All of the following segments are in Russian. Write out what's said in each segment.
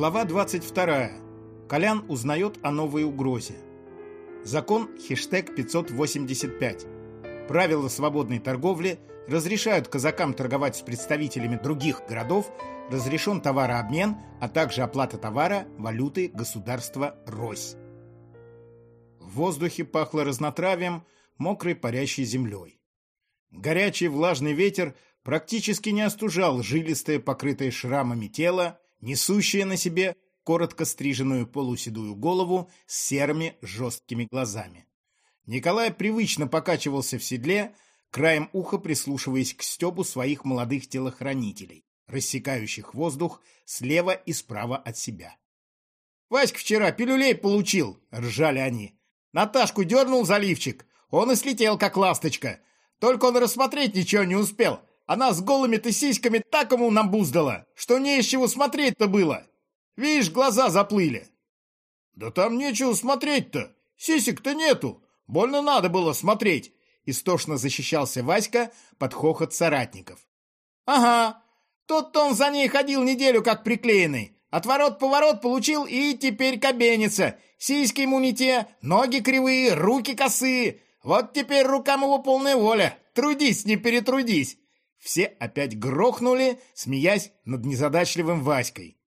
Глава 22. Колян узнает о новой угрозе. Закон хештег 585. Правила свободной торговли разрешают казакам торговать с представителями других городов, разрешен товарообмен, а также оплата товара, валюты государства Рось. В воздухе пахло разнотравием, мокрой парящей землей. Горячий влажный ветер практически не остужал жилистое, покрытое шрамами тело, несущее на себе коротко стриженную полуседую голову с серыми жесткими глазами. Николай привычно покачивался в седле, краем уха прислушиваясь к стебу своих молодых телохранителей, рассекающих воздух слева и справа от себя. «Васька вчера пилюлей получил!» — ржали они. «Наташку дернул заливчик, он и слетел, как ласточка. Только он рассмотреть ничего не успел. Она с голыми-то сиськами так ему намбуздала, что не из чего смотреть-то было. Видишь, глаза заплыли. Да там нечего смотреть-то. Сисек-то нету. Больно надо было смотреть. Истошно защищался Васька под хохот соратников. Ага, тот-то он за ней ходил неделю как приклеенный. Отворот-поворот получил и теперь кабенится. Сиськи ему не те, ноги кривые, руки косые. Вот теперь рукам его полная воля. Трудись, не перетрудись. Все опять грохнули, смеясь над незадачливым Васькой.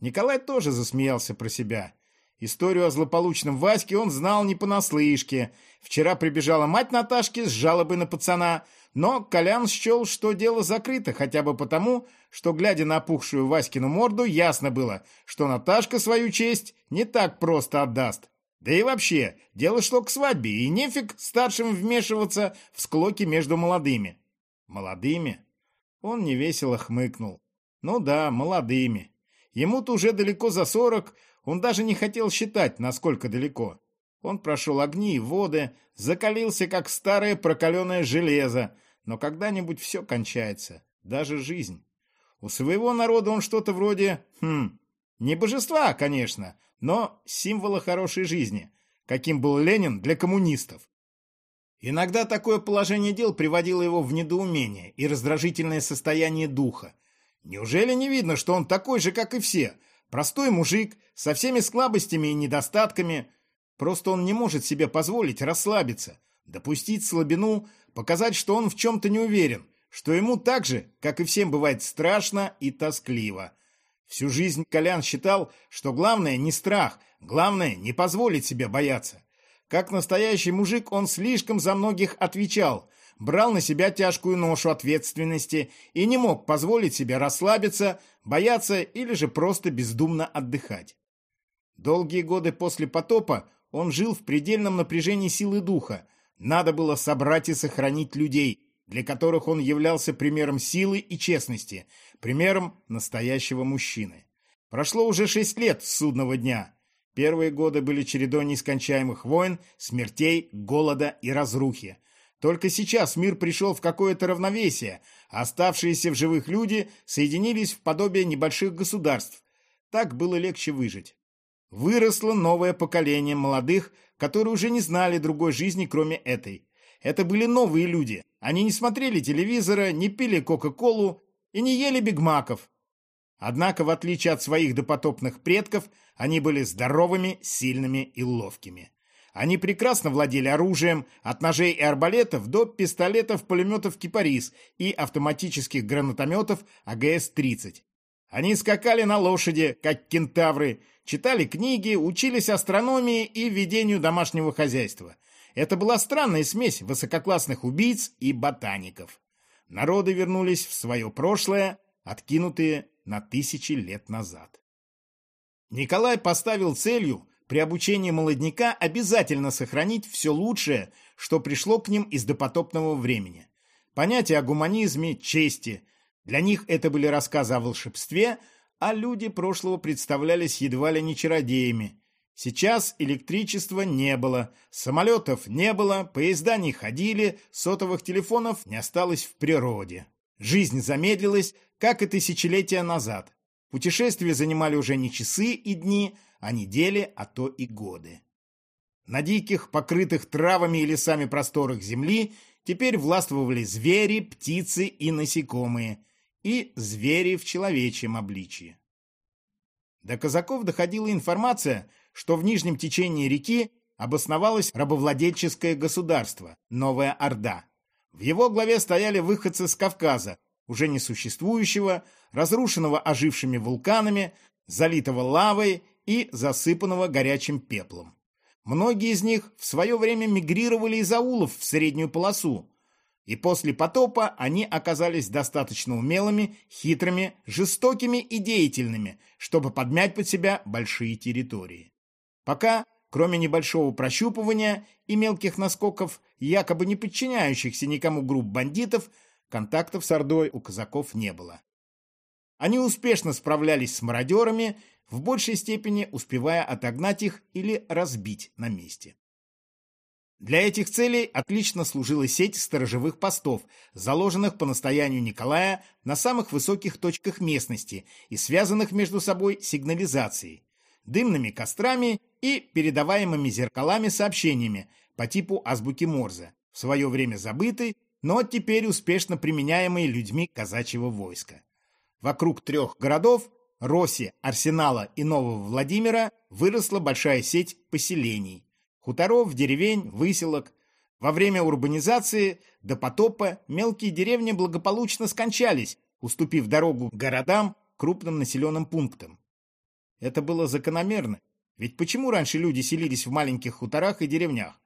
Николай тоже засмеялся про себя. Историю о злополучном Ваське он знал не понаслышке. Вчера прибежала мать Наташки с жалобой на пацана, но Колян счел, что дело закрыто, хотя бы потому, что, глядя на опухшую Васькину морду, ясно было, что Наташка свою честь не так просто отдаст. Да и вообще, дело шло к свадьбе, и нефиг старшим вмешиваться в склоки между молодыми. Молодыми? Он невесело хмыкнул. Ну да, молодыми. Ему-то уже далеко за сорок, он даже не хотел считать, насколько далеко. Он прошел огни и воды, закалился, как старое прокаленное железо, но когда-нибудь все кончается, даже жизнь. У своего народа он что-то вроде, хм, не божества, конечно, но символа хорошей жизни, каким был Ленин для коммунистов. Иногда такое положение дел приводило его в недоумение и раздражительное состояние духа. Неужели не видно, что он такой же, как и все? Простой мужик, со всеми слабостями и недостатками. Просто он не может себе позволить расслабиться, допустить слабину, показать, что он в чем-то не уверен, что ему так же, как и всем бывает страшно и тоскливо. Всю жизнь Колян считал, что главное не страх, главное не позволить себе бояться. Как настоящий мужик он слишком за многих отвечал, брал на себя тяжкую ношу ответственности и не мог позволить себе расслабиться, бояться или же просто бездумно отдыхать. Долгие годы после потопа он жил в предельном напряжении силы духа. Надо было собрать и сохранить людей, для которых он являлся примером силы и честности, примером настоящего мужчины. Прошло уже шесть лет с судного дня – Первые годы были чередой нескончаемых войн, смертей, голода и разрухи. Только сейчас мир пришел в какое-то равновесие, а оставшиеся в живых люди соединились в подобие небольших государств. Так было легче выжить. Выросло новое поколение молодых, которые уже не знали другой жизни, кроме этой. Это были новые люди. Они не смотрели телевизора, не пили Кока-Колу и не ели бигмаков. Однако, в отличие от своих допотопных предков, они были здоровыми, сильными и ловкими. Они прекрасно владели оружием, от ножей и арбалетов до пистолетов, пулеметов «Кипарис» и автоматических гранатометов АГС-30. Они скакали на лошади, как кентавры, читали книги, учились астрономии и ведению домашнего хозяйства. Это была странная смесь высококлассных убийц и ботаников. Народы вернулись в свое прошлое, откинутые на тысячи лет назад. Николай поставил целью при обучении молодняка обязательно сохранить все лучшее, что пришло к ним из допотопного времени. Понятия о гуманизме, чести. Для них это были рассказы о волшебстве, а люди прошлого представлялись едва ли не чародеями. Сейчас электричества не было, самолетов не было, поезда не ходили, сотовых телефонов не осталось в природе. Жизнь замедлилась, как и тысячелетия назад. Путешествия занимали уже не часы и дни, а недели, а то и годы. На диких, покрытых травами и лесами просторах земли теперь властвовали звери, птицы и насекомые, и звери в человечьем обличии. До казаков доходила информация, что в нижнем течении реки обосновалось рабовладельческое государство – Новая Орда. В его главе стояли выходцы с Кавказа, уже несуществующего, разрушенного ожившими вулканами, залитого лавой и засыпанного горячим пеплом. Многие из них в свое время мигрировали из аулов в среднюю полосу, и после потопа они оказались достаточно умелыми, хитрыми, жестокими и деятельными, чтобы подмять под себя большие территории. Пока, кроме небольшого прощупывания и мелких наскоков, якобы не подчиняющихся никому групп бандитов, контактов с Ордой у казаков не было. Они успешно справлялись с мародерами, в большей степени успевая отогнать их или разбить на месте. Для этих целей отлично служила сеть сторожевых постов, заложенных по настоянию Николая на самых высоких точках местности и связанных между собой сигнализацией, дымными кострами и передаваемыми зеркалами сообщениями по типу азбуки Морзе, в свое время забытый, но теперь успешно применяемый людьми казачьего войска. Вокруг трех городов – Роси, Арсенала и Нового Владимира – выросла большая сеть поселений. Хуторов, деревень, выселок. Во время урбанизации до потопа мелкие деревни благополучно скончались, уступив дорогу городам, крупным населенным пунктам. Это было закономерно. Ведь почему раньше люди селились в маленьких хуторах и деревнях?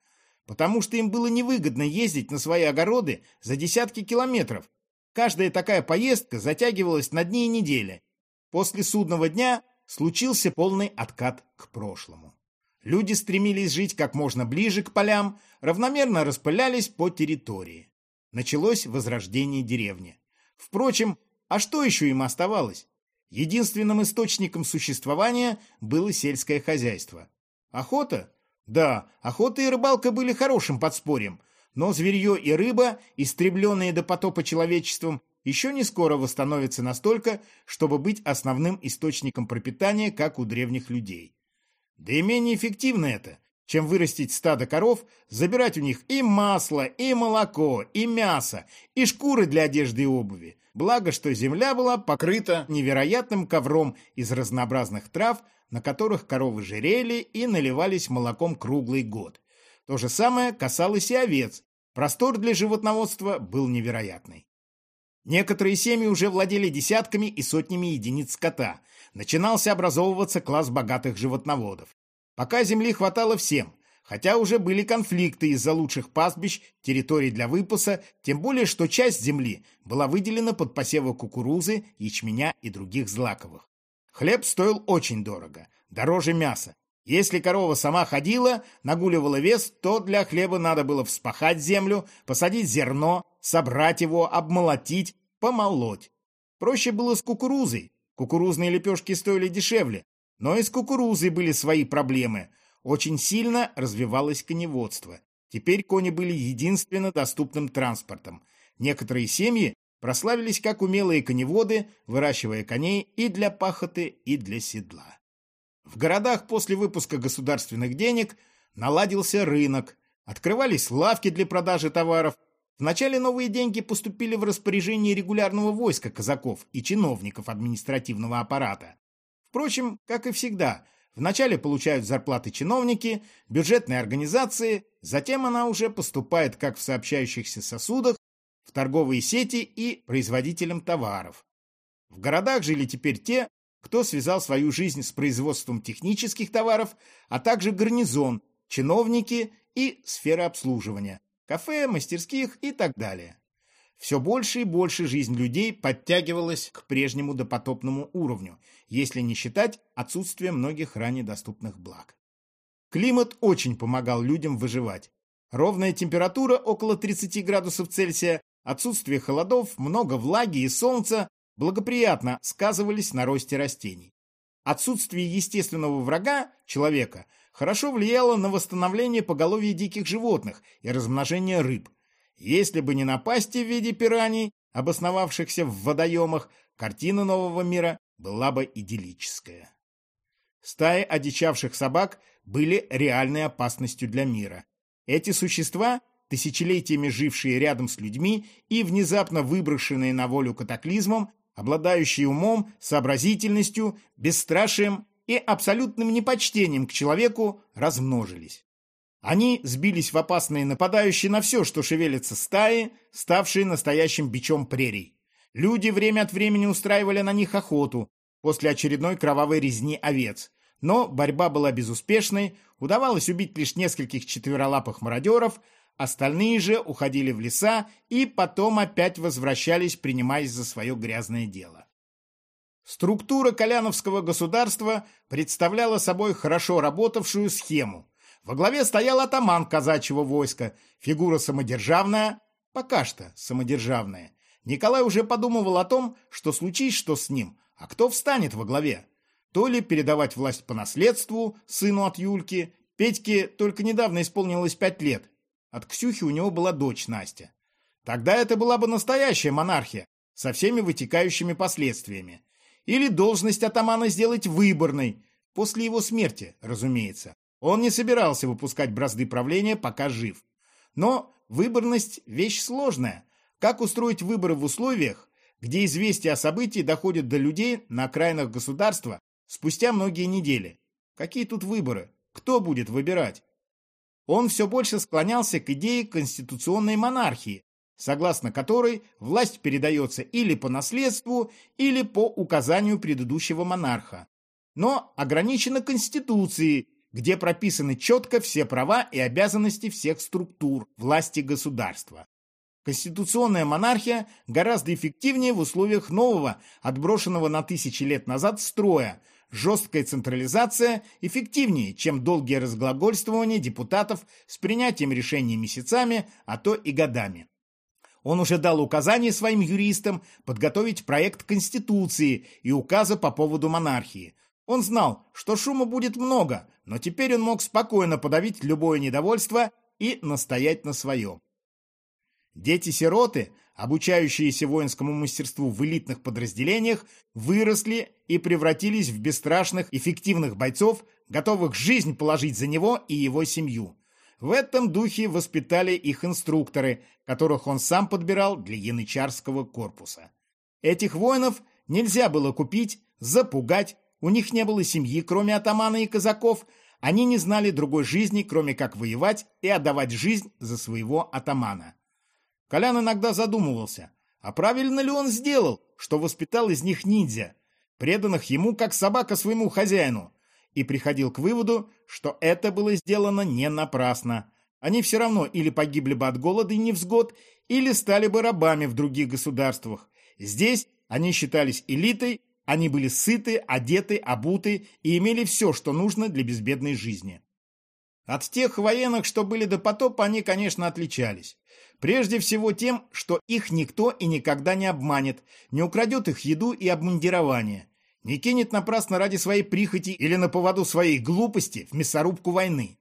Потому что им было невыгодно ездить на свои огороды за десятки километров, Каждая такая поездка затягивалась на дни и недели. После судного дня случился полный откат к прошлому. Люди стремились жить как можно ближе к полям, равномерно распылялись по территории. Началось возрождение деревни. Впрочем, а что еще им оставалось? Единственным источником существования было сельское хозяйство. Охота? Да, охота и рыбалка были хорошим подспорьем – но зверье и рыба, истребленные до потопа человечеством, еще не скоро восстановятся настолько, чтобы быть основным источником пропитания, как у древних людей. Да и менее эффективно это, чем вырастить стадо коров, забирать у них и масло, и молоко, и мясо, и шкуры для одежды и обуви. Благо, что земля была покрыта невероятным ковром из разнообразных трав, на которых коровы жирели и наливались молоком круглый год. То же самое касалось и овец. Простор для животноводства был невероятный. Некоторые семьи уже владели десятками и сотнями единиц скота. Начинался образовываться класс богатых животноводов. Пока земли хватало всем, хотя уже были конфликты из-за лучших пастбищ, территорий для выпаса, тем более, что часть земли была выделена под посевы кукурузы, ячменя и других злаковых. Хлеб стоил очень дорого, дороже мяса, если корова сама ходила, нагуливала вес, то для хлеба надо было вспахать землю, посадить зерно, собрать его, обмолотить, помолоть. Проще было с кукурузой. Кукурузные лепешки стоили дешевле, но и с кукурузой были свои проблемы. Очень сильно развивалось коневодство. Теперь кони были единственно доступным транспортом. Некоторые семьи прославились как умелые коневоды, выращивая коней и для пахоты, и для седла. В городах после выпуска государственных денег наладился рынок, открывались лавки для продажи товаров. Вначале новые деньги поступили в распоряжение регулярного войска казаков и чиновников административного аппарата. Впрочем, как и всегда, вначале получают зарплаты чиновники, бюджетные организации, затем она уже поступает как в сообщающихся сосудах, в торговые сети и производителям товаров. В городах жили теперь те, кто связал свою жизнь с производством технических товаров, а также гарнизон, чиновники и сфера обслуживания, кафе, мастерских и так далее. Все больше и больше жизнь людей подтягивалась к прежнему допотопному уровню, если не считать отсутствие многих ранее доступных благ. Климат очень помогал людям выживать. Ровная температура около 30 градусов Цельсия, отсутствие холодов, много влаги и солнца благоприятно сказывались на росте растений. Отсутствие естественного врага, человека, хорошо влияло на восстановление поголовья диких животных и размножение рыб. Если бы не напасти в виде пираний, обосновавшихся в водоемах, картина нового мира была бы идиллическая. Стаи одичавших собак были реальной опасностью для мира. Эти существа, тысячелетиями жившие рядом с людьми и внезапно выброшенные на волю катаклизмом, обладающие умом, сообразительностью, бесстрашием, и абсолютным непочтением к человеку размножились. Они сбились в опасные нападающие на все, что шевелится стаи, ставшие настоящим бичом прерий. Люди время от времени устраивали на них охоту после очередной кровавой резни овец. Но борьба была безуспешной, удавалось убить лишь нескольких четверолапых мародеров, остальные же уходили в леса и потом опять возвращались, принимаясь за свое грязное дело. Структура Коляновского государства представляла собой хорошо работавшую схему. Во главе стоял атаман казачьего войска, фигура самодержавная, пока что самодержавная. Николай уже подумывал о том, что случись что с ним, а кто встанет во главе. То ли передавать власть по наследству сыну от Юльки, Петьке только недавно исполнилось пять лет. От Ксюхи у него была дочь Настя. Тогда это была бы настоящая монархия, со всеми вытекающими последствиями. Или должность атамана сделать выборной, после его смерти, разумеется. Он не собирался выпускать бразды правления, пока жив. Но выборность – вещь сложная. Как устроить выборы в условиях, где известия о событии доходят до людей на окраинах государства спустя многие недели? Какие тут выборы? Кто будет выбирать? Он все больше склонялся к идее конституционной монархии, согласно которой власть передается или по наследству, или по указанию предыдущего монарха. Но ограничена Конституцией, где прописаны четко все права и обязанности всех структур власти государства. Конституционная монархия гораздо эффективнее в условиях нового, отброшенного на тысячи лет назад строя. Жесткая централизация эффективнее, чем долгие разглагольствования депутатов с принятием решений месяцами, а то и годами. Он уже дал указание своим юристам подготовить проект Конституции и указа по поводу монархии. Он знал, что шума будет много, но теперь он мог спокойно подавить любое недовольство и настоять на своем. Дети-сироты, обучающиеся воинскому мастерству в элитных подразделениях, выросли и превратились в бесстрашных, эффективных бойцов, готовых жизнь положить за него и его семью. В этом духе воспитали их инструкторы, которых он сам подбирал для янычарского корпуса. Этих воинов нельзя было купить, запугать, у них не было семьи, кроме атамана и казаков, они не знали другой жизни, кроме как воевать и отдавать жизнь за своего атамана. Колян иногда задумывался, а правильно ли он сделал, что воспитал из них ниндзя, преданных ему как собака своему хозяину, и приходил к выводу, что это было сделано не напрасно. Они все равно или погибли бы от голода и невзгод, или стали бы рабами в других государствах. Здесь они считались элитой, они были сыты, одеты, обуты и имели все, что нужно для безбедной жизни. От тех военных, что были до потопа, они, конечно, отличались. Прежде всего тем, что их никто и никогда не обманет, не украдет их еду и обмундирование, не кинет напрасно ради своей прихоти или на поводу своей глупости в мясорубку войны.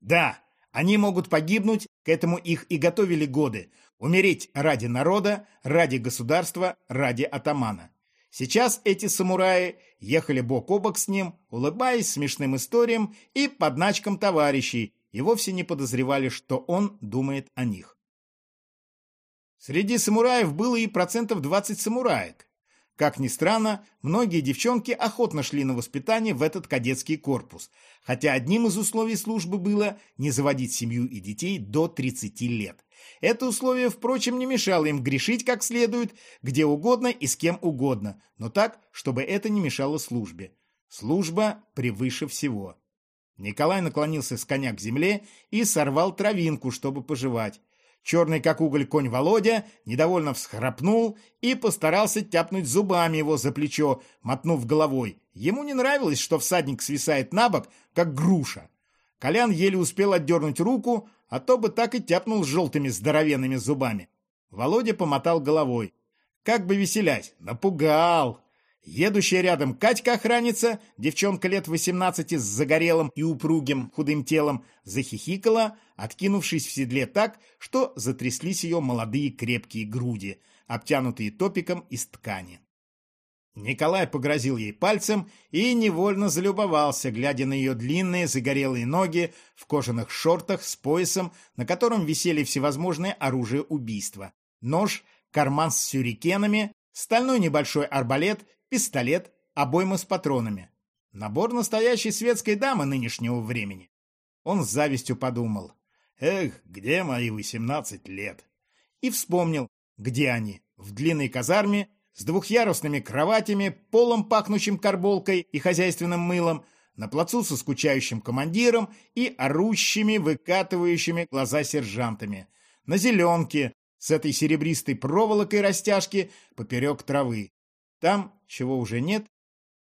Да, они могут погибнуть, к этому их и готовили годы, умереть ради народа, ради государства, ради атамана. Сейчас эти самураи ехали бок о бок с ним, улыбаясь смешным историям и подначкам товарищей, и вовсе не подозревали, что он думает о них. Среди самураев было и процентов 20 самураек. Как ни странно, многие девчонки охотно шли на воспитание в этот кадетский корпус, хотя одним из условий службы было не заводить семью и детей до 30 лет. Это условие, впрочем, не мешало им грешить как следует, где угодно и с кем угодно, но так, чтобы это не мешало службе. Служба превыше всего. Николай наклонился с коня к земле и сорвал травинку, чтобы пожевать. Черный как уголь конь Володя недовольно всхрапнул и постарался тяпнуть зубами его за плечо, мотнув головой. Ему не нравилось, что всадник свисает на бок, как груша. Колян еле успел отдернуть руку, а то бы так и тяпнул желтыми здоровенными зубами. Володя помотал головой. Как бы веселясь, напугал. Едущая рядом Катька-охранница, девчонка лет 18 с загорелым и упругим худым телом, захихикала, откинувшись в седле так, что затряслись ее молодые крепкие груди, обтянутые топиком из ткани. Николай погрозил ей пальцем и невольно залюбовался, глядя на ее длинные загорелые ноги в кожаных шортах с поясом, на котором висели всевозможные оружия убийства. Нож, карман с сюрикенами, стальной небольшой арбалет, пистолет, обойма с патронами. Набор настоящей светской дамы нынешнего времени. Он с завистью подумал. Эх, где мои восемнадцать лет? И вспомнил, где они. В длинной казарме, с двухъярусными кроватями, полом пахнущим карболкой и хозяйственным мылом, на плацу со скучающим командиром и орущими, выкатывающими глаза сержантами, на зеленке с этой серебристой проволокой растяжки поперек травы. Там, чего уже нет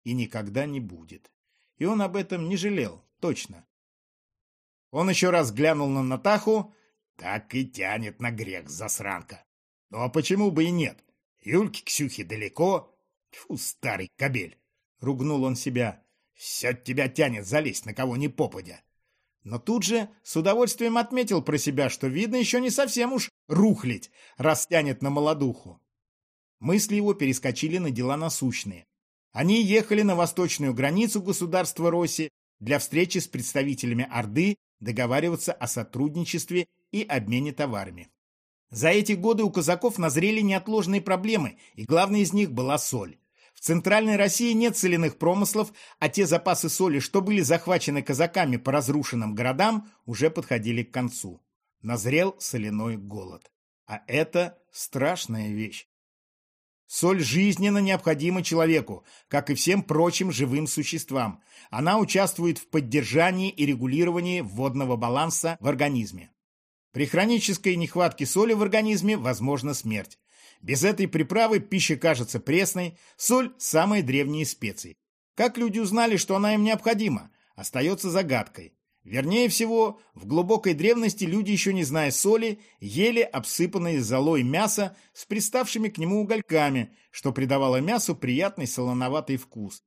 и никогда не будет. И он об этом не жалел, точно. Он еще раз глянул на Натаху, так и тянет на грех, засранка. Ну а почему бы и нет? Юльке Ксюхе далеко. Фу, старый кобель! Ругнул он себя. Все тебя тянет залезть на кого ни попадя. Но тут же с удовольствием отметил про себя, что видно еще не совсем уж рухлить, раз тянет на молодуху. Мысли его перескочили на дела насущные. Они ехали на восточную границу государства Росси для встречи с представителями Орды договариваться о сотрудничестве и обмене товарами. За эти годы у казаков назрели неотложные проблемы, и главной из них была соль. В Центральной России нет соляных промыслов, а те запасы соли, что были захвачены казаками по разрушенным городам, уже подходили к концу. Назрел соляной голод. А это страшная вещь. Соль жизненно необходима человеку, как и всем прочим живым существам. Она участвует в поддержании и регулировании водного баланса в организме. При хронической нехватке соли в организме возможна смерть. Без этой приправы пища кажется пресной, соль – самая древняя специя. Как люди узнали, что она им необходима, остается загадкой. Вернее всего, в глубокой древности люди, еще не зная соли, ели обсыпанное золой мясо с приставшими к нему угольками, что придавало мясу приятный солоноватый вкус.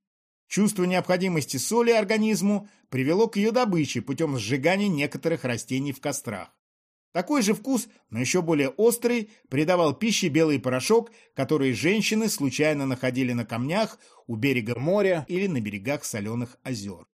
Чувство необходимости соли организму привело к ее добыче путем сжигания некоторых растений в кострах. Такой же вкус, но еще более острый, придавал пище белый порошок, который женщины случайно находили на камнях у берега моря или на берегах соленых озер.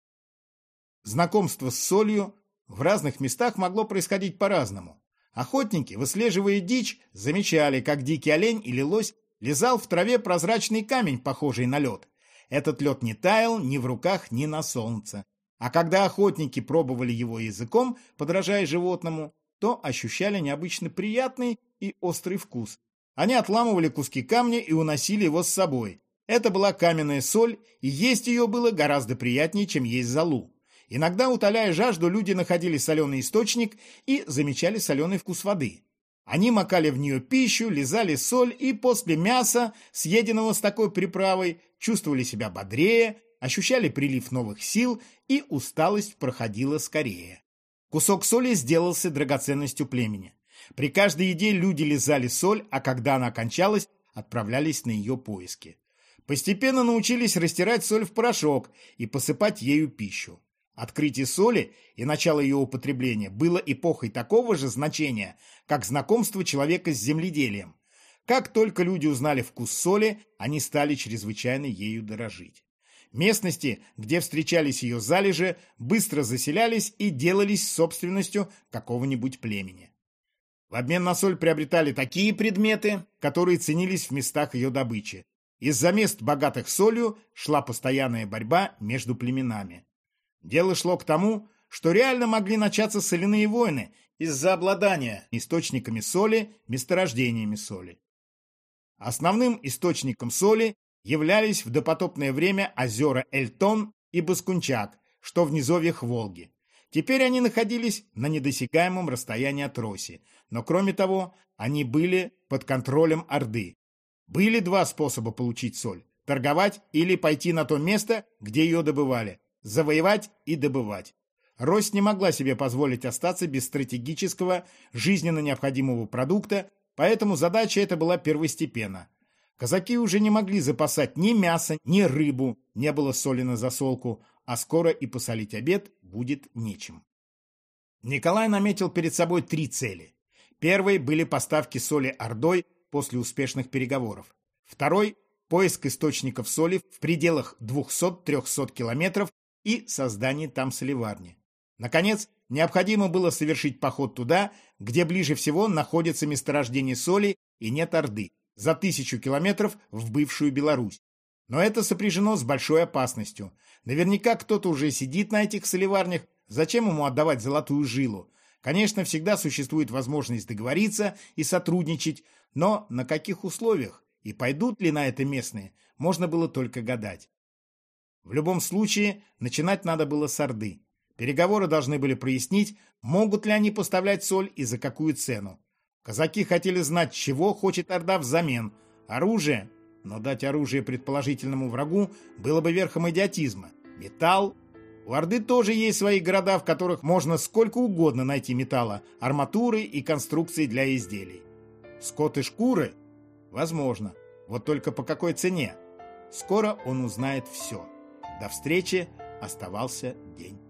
Знакомство с солью в разных местах могло происходить по-разному. Охотники, выслеживая дичь, замечали, как дикий олень или лось лизал в траве прозрачный камень, похожий на лед. Этот лед не таял ни в руках, ни на солнце. А когда охотники пробовали его языком, подражая животному, то ощущали необычно приятный и острый вкус. Они отламывали куски камня и уносили его с собой. Это была каменная соль, и есть ее было гораздо приятнее, чем есть золу. Иногда, утоляя жажду, люди находили соленый источник и замечали соленый вкус воды. Они макали в нее пищу, лизали соль и после мяса, съеденного с такой приправой, чувствовали себя бодрее, ощущали прилив новых сил и усталость проходила скорее. Кусок соли сделался драгоценностью племени. При каждой еде люди лизали соль, а когда она кончалась, отправлялись на ее поиски. Постепенно научились растирать соль в порошок и посыпать ею пищу. Открытие соли и начало ее употребления было эпохой такого же значения, как знакомство человека с земледелием. Как только люди узнали вкус соли, они стали чрезвычайно ею дорожить. Местности, где встречались ее залежи, быстро заселялись и делались собственностью какого-нибудь племени. В обмен на соль приобретали такие предметы, которые ценились в местах ее добычи. Из-за мест, богатых солью, шла постоянная борьба между племенами. Дело шло к тому, что реально могли начаться соляные войны из-за обладания источниками соли, месторождениями соли. Основным источником соли являлись в допотопное время озера Эльтон и Баскунчак, что в низовьях Волги. Теперь они находились на недосягаемом расстоянии от Роси, но кроме того, они были под контролем Орды. Были два способа получить соль – торговать или пойти на то место, где ее добывали, завоевать и добывать. Рось не могла себе позволить остаться без стратегического, жизненно необходимого продукта, поэтому задача эта была первостепенна – Казаки уже не могли запасать ни мясо, ни рыбу, не было соли на засолку, а скоро и посолить обед будет нечем. Николай наметил перед собой три цели. Первой были поставки соли Ордой после успешных переговоров. Второй – поиск источников соли в пределах 200-300 километров и создание там соливарни. Наконец, необходимо было совершить поход туда, где ближе всего находится месторождение соли и нет Орды, за тысячу километров в бывшую Беларусь. Но это сопряжено с большой опасностью. Наверняка кто-то уже сидит на этих соливарнях. Зачем ему отдавать золотую жилу? Конечно, всегда существует возможность договориться и сотрудничать, но на каких условиях и пойдут ли на это местные, можно было только гадать. В любом случае, начинать надо было с Орды. Переговоры должны были прояснить, могут ли они поставлять соль и за какую цену. Казаки хотели знать, чего хочет Орда взамен. Оружие но дать оружие предположительному врагу было бы верхом идиотизма. Металл. У Орды тоже есть свои города, в которых можно сколько угодно найти металла, арматуры и конструкции для изделий. Скот и шкуры? Возможно. Вот только по какой цене? Скоро он узнает все. До встречи оставался день.